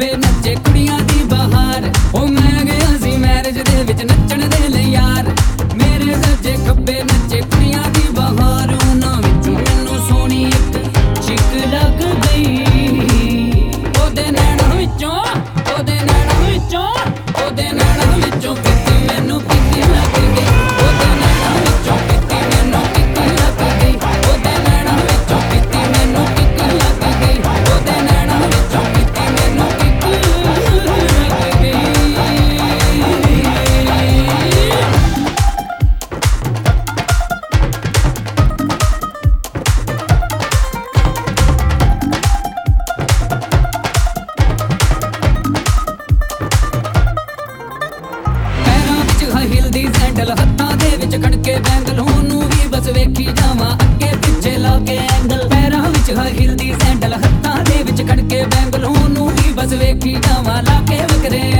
ਬੇ ਕੁੜੀਆਂ ਦੀ ਬਹਾਰ। ਕੇ ਬੈਂਗਲ ਨੂੰ ਵੀ ਬਸ ਵੇਖੀ ਜਾਵਾਂ। ਅੱਗੇ ਪਿੱਛੇ ਲਾ ਕੇ ਐਂਗਲ ਪੈਰਾਂ ਵਿੱਚ ਹਿਲਦੀ ਸੈਂਡਲ ਹੱਥਾਂ ਦੇ ਵਿੱਚ ਖੜਕੇ ਕੇ ਬੈਂਗਲ ਨੂੰ ਵੀ ਬਸ ਵੇਖੀ ਜਾਵਾਂ। ਲਾ ਕੇ ਵਕਰੇ